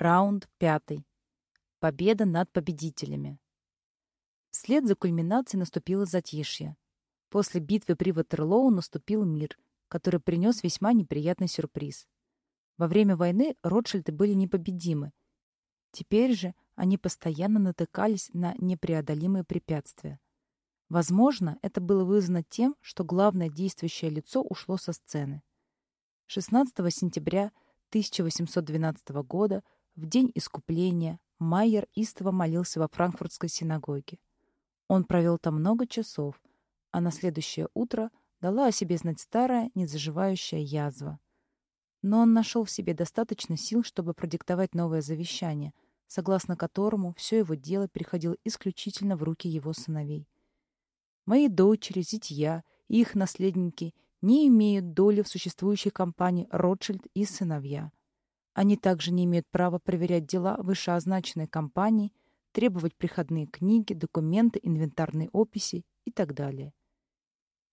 Раунд пятый. Победа над победителями. Вслед за кульминацией наступило затишье. После битвы при Ватерлоу наступил мир, который принес весьма неприятный сюрприз. Во время войны Ротшильды были непобедимы. Теперь же они постоянно натыкались на непреодолимые препятствия. Возможно, это было вызвано тем, что главное действующее лицо ушло со сцены. 16 сентября 1812 года, в день искупления, Майер истово молился во франкфуртской синагоге. Он провел там много часов, а на следующее утро дала о себе знать старая, незаживающая язва. Но он нашел в себе достаточно сил, чтобы продиктовать новое завещание, согласно которому все его дело переходило исключительно в руки его сыновей. Мои дочери, зятья и их наследники не имеют доли в существующей компании «Ротшильд и сыновья». Они также не имеют права проверять дела вышеозначенной компании, требовать приходные книги, документы, инвентарные описи и так далее.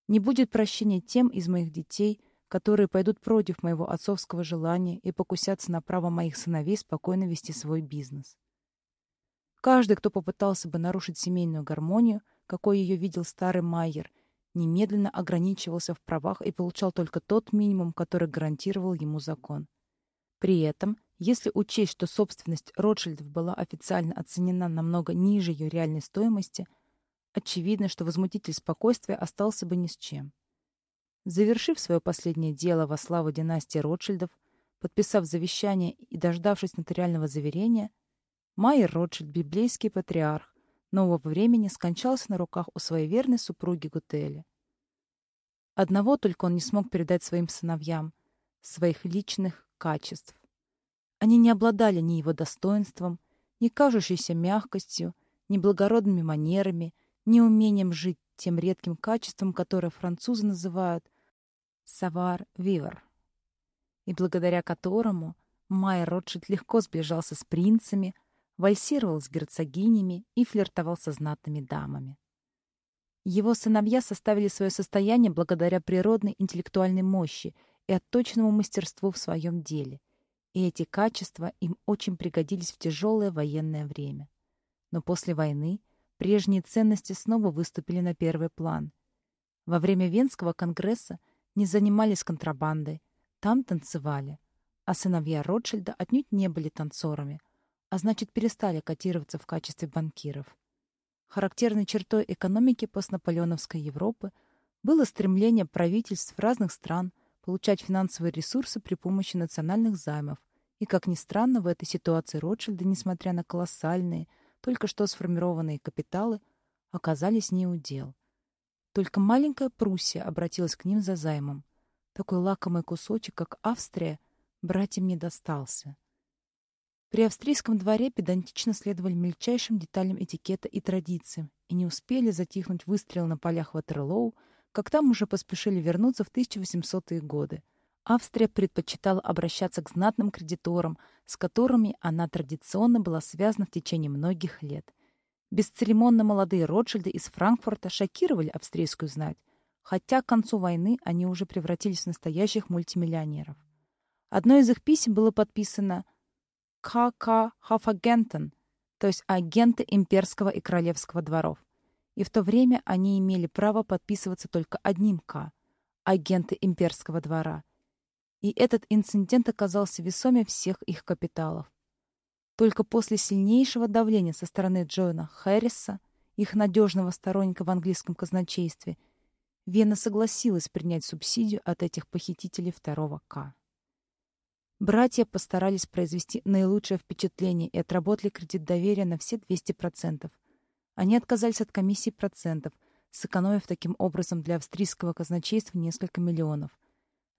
Не будет прощения тем из моих детей, которые пойдут против моего отцовского желания и покусятся на право моих сыновей спокойно вести свой бизнес. Каждый, кто попытался бы нарушить семейную гармонию, какой ее видел старый Майер, немедленно ограничивался в правах и получал только тот минимум, который гарантировал ему закон. При этом, если учесть, что собственность Ротшильдов была официально оценена намного ниже ее реальной стоимости – очевидно, что возмутитель спокойствия остался бы ни с чем. Завершив свое последнее дело во славу династии Ротшильдов, подписав завещание и дождавшись нотариального заверения, Майер Ротшильд, библейский патриарх, нового времени скончался на руках у своей верной супруги Гутели. Одного только он не смог передать своим сыновьям — своих личных качеств. Они не обладали ни его достоинством, ни кажущейся мягкостью, ни благородными манерами — неумением жить тем редким качеством, которое французы называют «савар-вивер», и благодаря которому Майер Ротшильд легко сближался с принцами, вальсировал с герцогинями и флиртовал со знатными дамами. Его сыновья составили свое состояние благодаря природной интеллектуальной мощи и отточенному мастерству в своем деле, и эти качества им очень пригодились в тяжелое военное время. Но после войны Прежние ценности снова выступили на первый план. Во время Венского конгресса не занимались контрабандой, там танцевали, а сыновья Ротшильда отнюдь не были танцорами, а значит перестали котироваться в качестве банкиров. Характерной чертой экономики постнаполеоновской Европы было стремление правительств разных стран получать финансовые ресурсы при помощи национальных займов, и, как ни странно, в этой ситуации Ротшильды, несмотря на колоссальные, только что сформированные капиталы оказались не у дел. Только маленькая Пруссия обратилась к ним за займом. Такой лакомый кусочек, как Австрия, братьям не достался. При австрийском дворе педантично следовали мельчайшим деталям этикета и традициям, и не успели затихнуть выстрелы на полях Ватерлоу, как там уже поспешили вернуться в 1800-е годы — Австрия предпочитала обращаться к знатным кредиторам, с которыми она традиционно была связана в течение многих лет. Бесцеремонно молодые Ротшильды из Франкфурта шокировали австрийскую знать, хотя к концу войны они уже превратились в настоящих мультимиллионеров. Одно из их писем было подписано «К.К. Хафагентен», то есть агенты имперского и королевского дворов. И в то время они имели право подписываться только одним «К» — агенты имперского двора — и этот инцидент оказался весомее всех их капиталов. Только после сильнейшего давления со стороны Джона Хэрриса, их надежного сторонника в английском казначействе, Вена согласилась принять субсидию от этих похитителей второго К. Братья постарались произвести наилучшее впечатление и отработали кредит доверия на все 200%. Они отказались от комиссии процентов, сэкономив таким образом для австрийского казначейства несколько миллионов –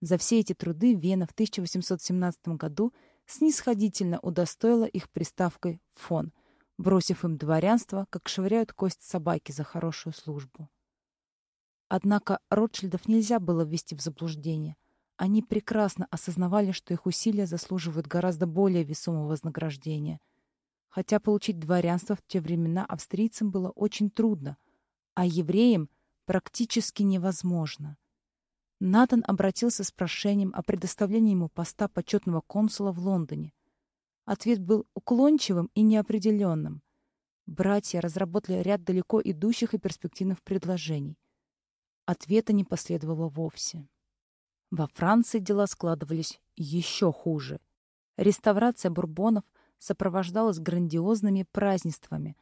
за все эти труды Вена в 1817 году снисходительно удостоила их приставкой «фон», бросив им дворянство, как швыряют кость собаки за хорошую службу. Однако Ротшильдов нельзя было ввести в заблуждение. Они прекрасно осознавали, что их усилия заслуживают гораздо более весомого вознаграждения. Хотя получить дворянство в те времена австрийцам было очень трудно, а евреям практически невозможно — Натан обратился с прошением о предоставлении ему поста почетного консула в Лондоне. Ответ был уклончивым и неопределенным. Братья разработали ряд далеко идущих и перспективных предложений. Ответа не последовало вовсе. Во Франции дела складывались еще хуже. Реставрация бурбонов сопровождалась грандиозными празднествами,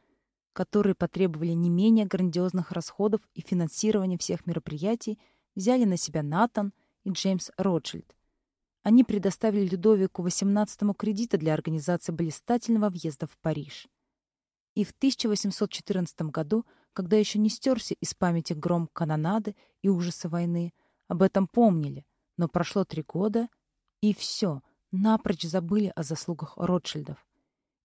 которые потребовали не менее грандиозных расходов и финансирования всех мероприятий взяли на себя Натан и Джеймс Ротшильд. Они предоставили Людовику XVIII кредиты для организации блистательного въезда в Париж. И в 1814 году, когда еще не стерся из памяти гром канонады и ужасы войны, об этом помнили, но прошло три года, и все, напрочь забыли о заслугах Ротшильдов.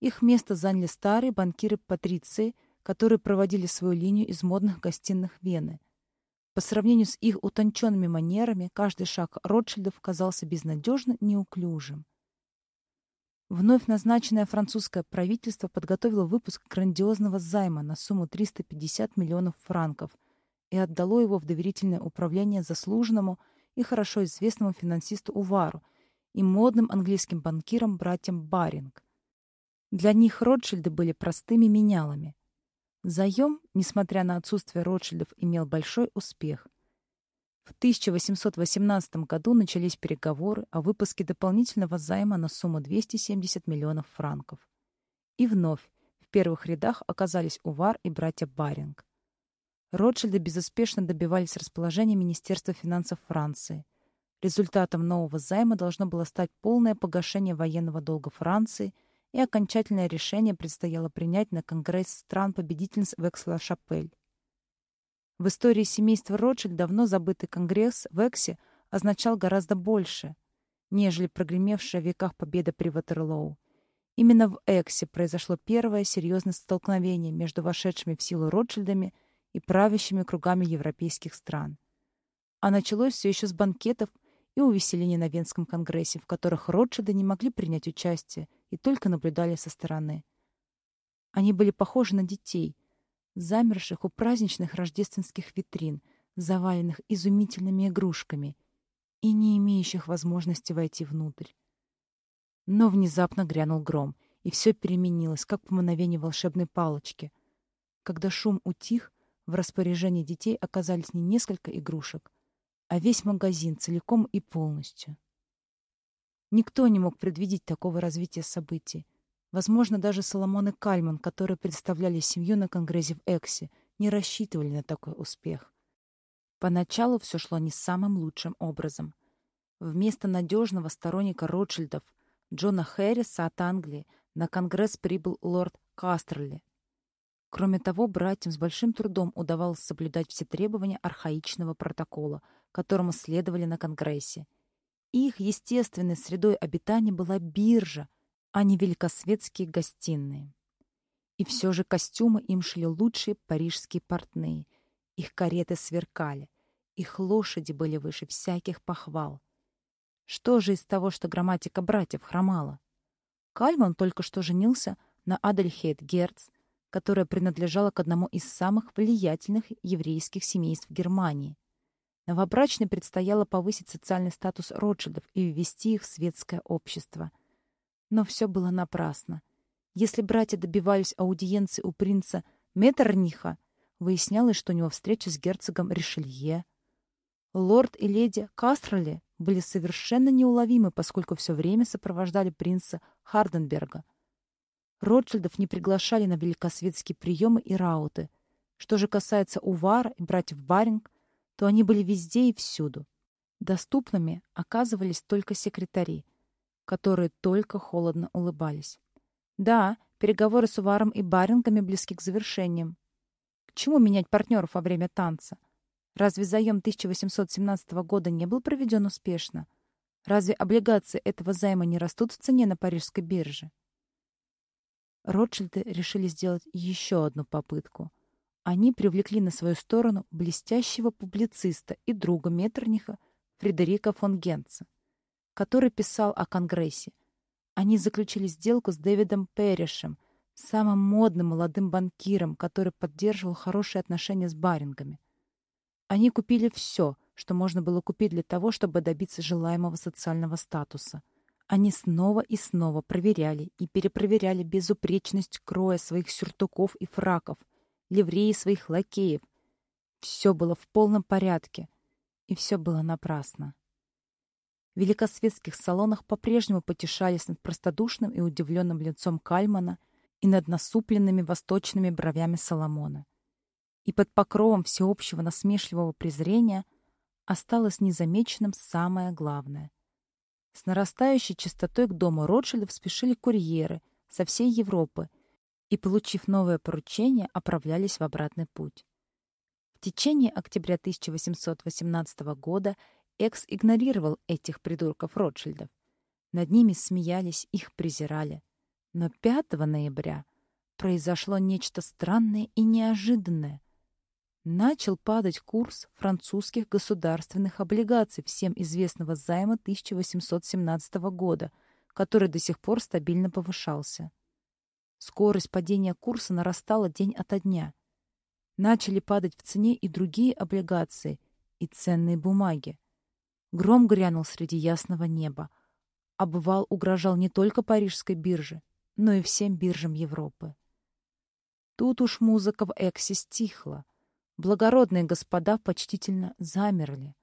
Их место заняли старые банкиры-патриции, которые проводили свою линию из модных гостиных Вены. По сравнению с их утонченными манерами, каждый шаг Ротшильдов казался безнадежно неуклюжим. Вновь назначенное французское правительство подготовило выпуск грандиозного займа на сумму 350 миллионов франков и отдало его в доверительное управление заслуженному и хорошо известному финансисту Увару и модным английским банкирам братьям Баринг. Для них Ротшильды были простыми менялами. Заем, несмотря на отсутствие Ротшильдов, имел большой успех. В 1818 году начались переговоры о выпуске дополнительного займа на сумму 270 миллионов франков. И вновь в первых рядах оказались Увар и братья Баринг. Ротшильды безуспешно добивались расположения Министерства финансов Франции. Результатом нового займа должно было стать полное погашение военного долга Франции, и окончательное решение предстояло принять на Конгресс стран-победительниц в Экс-Ла-Шапель. В истории семейства Ротшильд давно забытый Конгресс в Эксе означал гораздо больше, нежели прогремевшая в веках победа при Ватерлоу. Именно в Эксе произошло первое серьезное столкновение между вошедшими в силу Ротшильдами и правящими кругами европейских стран. А началось все еще с банкетов и увеселений на Венском конгрессе, в которых Ротшильды не могли принять участие и только наблюдали со стороны. Они были похожи на детей, замерших у праздничных рождественских витрин, заваленных изумительными игрушками и не имеющих возможности войти внутрь. Но внезапно грянул гром, и все переменилось, как по мановению волшебной палочки. Когда шум утих, в распоряжении детей оказались не несколько игрушек, а весь магазин целиком и полностью. Никто не мог предвидеть такого развития событий. Возможно, даже Соломон и Кальман, которые представляли семью на конгрессе в Эксе, не рассчитывали на такой успех. Поначалу все шло не самым лучшим образом. Вместо надежного сторонника Ротшильдов, Джона Хэрриса от Англии, на конгресс прибыл лорд Кастерли. Кроме того, братьям с большим трудом удавалось соблюдать все требования архаичного протокола, которому следовали на конгрессе. Их естественной средой обитания была биржа, а не великосветские гостиные. И все же костюмы им шли лучшие парижские портные. Их кареты сверкали, их лошади были выше всяких похвал. Что же из того, что грамматика братьев хромала? Кальман только что женился на Адельхейт Герц, которая принадлежала к одному из самых влиятельных еврейских семейств Германии. Новобрачной предстояло повысить социальный статус Ротшильдов и ввести их в светское общество — но все было напрасно. Если братья добивались аудиенции у принца Меттерниха, выяснялось, что у него встреча с герцогом Ришелье. Лорд и леди Кастроли были совершенно неуловимы, поскольку все время сопровождали принца Харденберга. Ротшильдов не приглашали на великосветские приемы и рауты. Что же касается Увара и братьев Баринг, то они были везде и всюду. Доступными оказывались только секретари, которые только холодно улыбались. Да, переговоры с Уваром и Барингами близки к завершениям. К чему менять партнеров во время танца? Разве заем 1817 года не был проведен успешно? Разве облигации этого займа не растут в цене на парижской бирже? Ротшильды решили сделать еще одну попытку. Они привлекли на свою сторону блестящего публициста и друга Меттерниха Фредерика фон Генца который писал о Конгрессе. Они заключили сделку с Дэвидом Перришем, самым модным молодым банкиром, который поддерживал хорошие отношения с барингами. Они купили все, что можно было купить для того, чтобы добиться желаемого социального статуса. Они снова и снова проверяли и перепроверяли безупречность кроя своих сюртуков и фраков, ливреи своих лакеев. Все было в полном порядке, и все было напрасно. В великосветских салонах по-прежнему потешались над простодушным и удивленным лицом Кальмана и над насупленными восточными бровями Соломона. И под покровом всеобщего насмешливого презрения осталось незамеченным самое главное. С нарастающей частотой к дому Ротшильдов спешили курьеры со всей Европы и, получив новое поручение, отправлялись в обратный путь. В течение октября 1818 года Экс игнорировал этих придурков Ротшильдов. Над ними смеялись, их презирали. Но 5 ноября произошло нечто странное и неожиданное. Начал падать курс французских государственных облигаций всем известного займа 1817 года, который до сих пор стабильно повышался. Скорость падения курса нарастала день ото дня. Начали падать в цене и другие облигации, и ценные бумаги. Гром грянул среди ясного неба. Обвал угрожал не только парижской бирже, но и всем биржам Европы. Тут уж музыка в Эксе стихла. Благородные господа почтительно замерли.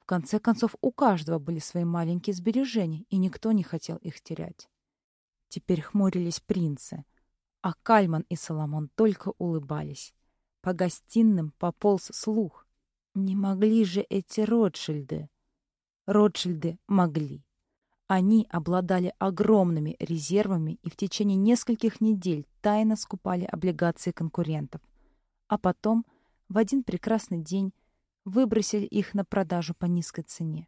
В конце концов, у каждого были свои маленькие сбережения, и никто не хотел их терять. Теперь хмурились принцы, а Кальман и Соломон только улыбались. По гостиным пополз слух. Не могли же эти Ротшильды Ротшильды могли. Они обладали огромными резервами и в течение нескольких недель тайно скупали облигации конкурентов. А потом, в один прекрасный день, выбросили их на продажу по низкой цене.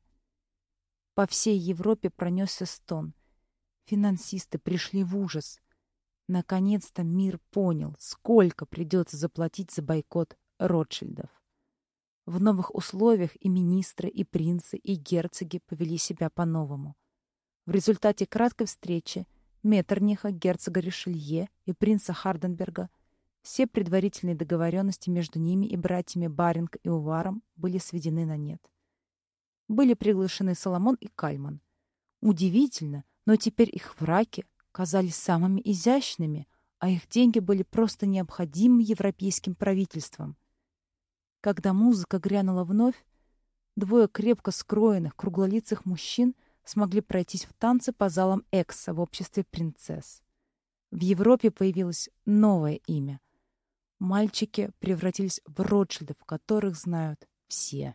По всей Европе пронесся стон. Финансисты пришли в ужас. Наконец-то мир понял, сколько придется заплатить за бойкот Ротшильдов. В новых условиях и министры, и принцы, и герцоги повели себя по-новому. В результате краткой встречи Меттерниха, герцога Ришелье и принца Харденберга все предварительные договоренности между ними и братьями Баринг и Уваром были сведены на нет. Были приглашены Соломон и Кальман. Удивительно, но теперь их враки казались самыми изящными, а их деньги были просто необходимы европейским правительствам — когда музыка грянула вновь, двое крепко скроенных, круглолицых мужчин смогли пройтись в танце по залам Экса в обществе принцесс. В Европе появилось новое имя. Мальчики превратились в Ротшильдов, которых знают все.